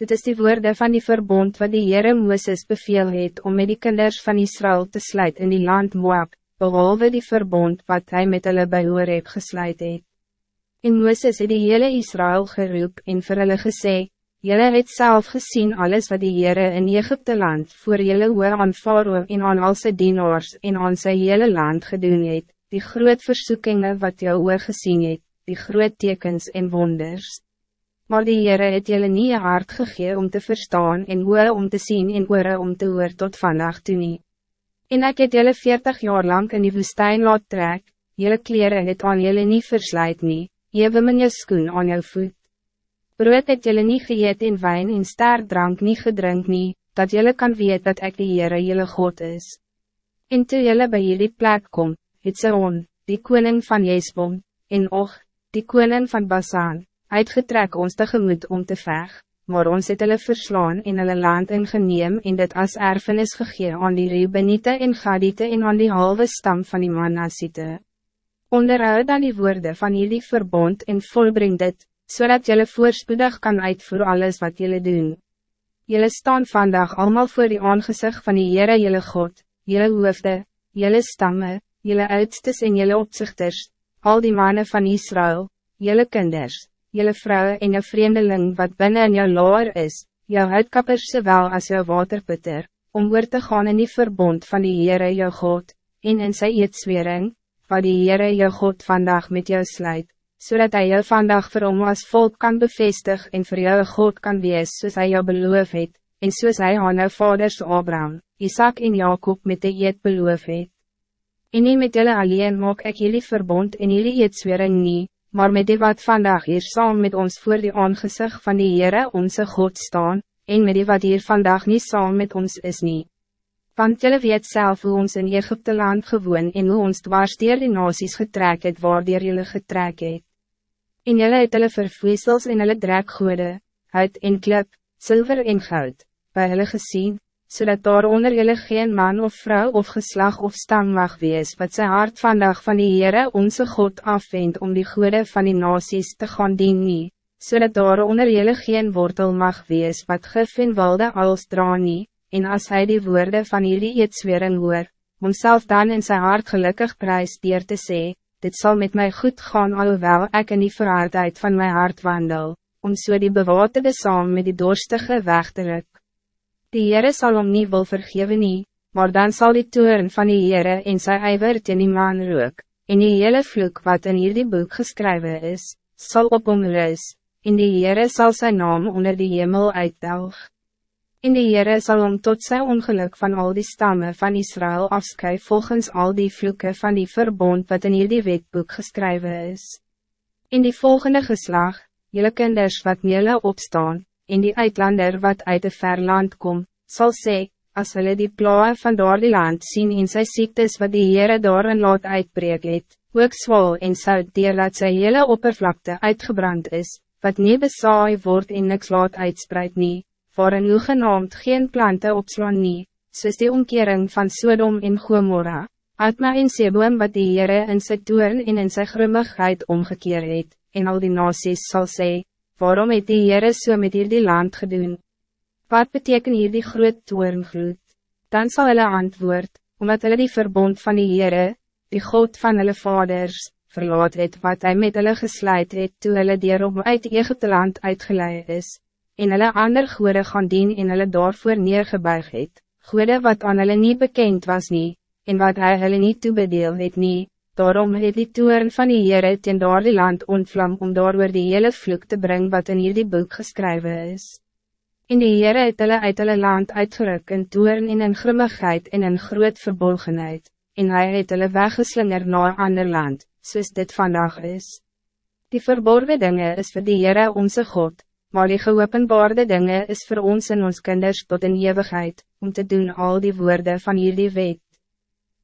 Dit is die woorden van die verbond wat die Heere Mooses beveel het om met die kinders van Israël te sluiten in die land Moab, behalve die verbond wat hij met hulle by Horeb gesluit het. En Mooses het die hele Israël geroep en vir hulle gesê, Jelle het zelf gezien alles wat die Heere in Egypte land voor jelle oor aan Faroe en aan al sy dienaars en aan sy hele land gedoen het, die groot versoekingen wat jou oor gezien het, die groot tekens en wonders maar die Heere het julle nie een hart gegee om te verstaan en oor om te zien en oor om te hoor tot vandaag toe nie. En ek het julle veertig jaar lang in die woestijn laat trek, julle kleren het aan julle nie versluit nie, jewe min jou skoen aan jou voet. Brood het julle nie geëet en wijn en sterk drank nie gedrink nie, dat julle kan weet dat ek die Heere julle God is. En toe julle by jullie plek kom, het Seon, die koning van Jesbom, en Och, die koning van Basan, uitgetrek ons tegemoet om te veg, maar ons het hulle verslaan in hulle land ingeneem en dit as erfenis gegee aan die Rubenite en Gadite en aan die halve stam van die Manassite. Onderhoud dan die woorden van jullie verbond en volbring dit, zodat jullie voorspoedig kan uitvoeren alles wat jullie doen. Jullie staan vandaag allemaal voor die aangezicht van die Heere jullie God, jullie hoofde, jullie stammen, jullie uitstes en jullie opzichters, al die mannen van Israël, jullie kinders, jelle vrouw en je vreemdeling wat binnen in jou loor is, jou uitkappers zowel als jou waterputter, om weer te gaan in die verbond van die Heere jou God, en in sy eedswering, wat die Heere jou God vandaag met jou sluit, zodat hij jou vandaag vir hom as volk kan bevestig en voor jou God kan wees soos hy jou beloof het, en soos hy aan jou vaders Abraham, Isaac en Jacob met die eed beloof het. En nie met julle alleen maak ek jullie verbond en jullie eedswering nie, maar met die wat vandaag hier saam met ons voor die aangezicht van die Heere onze God staan, en met die wat hier vandaag niet saam met ons is niet. Want jullie weet zelf hoe ons in Egypte land gewoon en hoe ons dwars dier die nasies getrek het waar dier jullie getrek het. En jullie het hulle vervoesels en hulle drekgoede, hout en klip, zilver en goud, by hulle gezien, zodat daar onder jullie geen man of vrouw of geslag of stam mag wees, wat zijn hart vandaag van die Heere onze God afwendt om die goede van die nasies te gaan dien nie, zodat daar onder jullie geen wortel mag wees wat gif en wilde als dra nie, en als hij die woorden van jullie eetswering hoor, homself dan in zijn hart gelukkig prijs dier te sê, dit zal met mij goed gaan alhoewel ik in die verhardheid van mijn hart wandel, om so die bewaterde saam met die dorstige weg te ruk. Die Heere sal hom nie wil vergewe nie, maar dan zal die toeren van die Heere en sy ijver teen die man rook, en die hele vloek wat in hierdie boek geschreven is, zal op hom rus, en die Heere sal sy naam onder die hemel uitdelg. En die Heere sal hom tot sy ongeluk van al die stammen van Israël afskui volgens al die vloeken van die verbond wat in hierdie wetboek geschreven is. In die volgende geslag, jylle kinders wat jylle opstaan, en die uitlander wat uit de ver land kom, zal sê, as hulle die plae van daar die land sien en sy ziektes wat die Heere daarin laat uitbreek het, ook zwol en sout dier dat sy hele oppervlakte uitgebrand is, wat nie besaai word en niks laat uitspreid nie, waarin genaamd geen planten opslaan nie, soos die omkering van Sodom en Gomorra, Atma en Seboom wat die Heere in sy toern en in sy grimmigheid omgekeer het, en al die nasies sal sê, waarom het die Heere so met hier die land gedoen? Wat betekent hier die groot toorngloed? Dan zal hulle antwoord, omdat hulle die verbond van die Heere, die God van hulle vaders, verlaat het wat hij met hulle gesluit het toe hulle om uit Egypte land uitgeleid is, en hulle ander goede gaan dien en hulle daarvoor neergebuig het, goede wat aan hulle niet bekend was nie, en wat hij hulle niet toebedeel het nie, Daarom het die toeren van die Heere ten daar die land ontvlam om daar die hele vloek te brengen wat in hierdie boek geschreven is. In die Heere het hulle uit hulle land uitgeruk in toeren en in grimmigheid en in groot verbolgenheid, en hij het hulle weggeslinger na een ander land, soos dit vandaag is. Die verborgen dingen is voor die Heere onze God, maar die geopenbaarde dingen is voor ons en ons kinders tot in eeuwigheid, om te doen al die woorden van jullie wet.